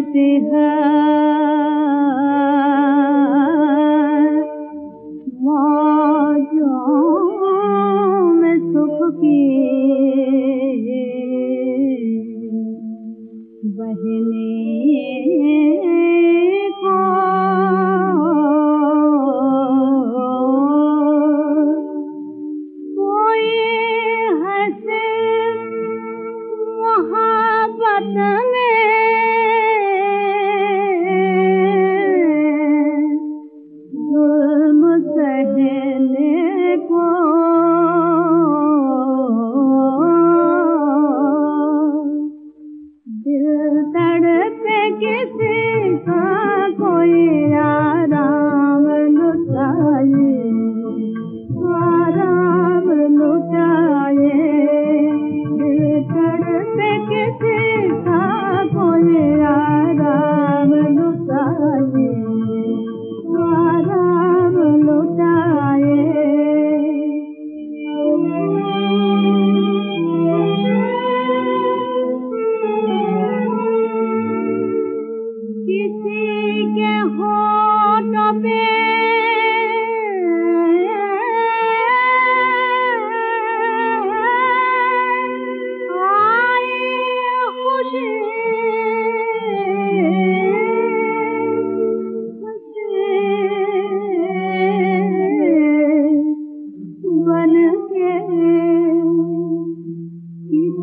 جئتها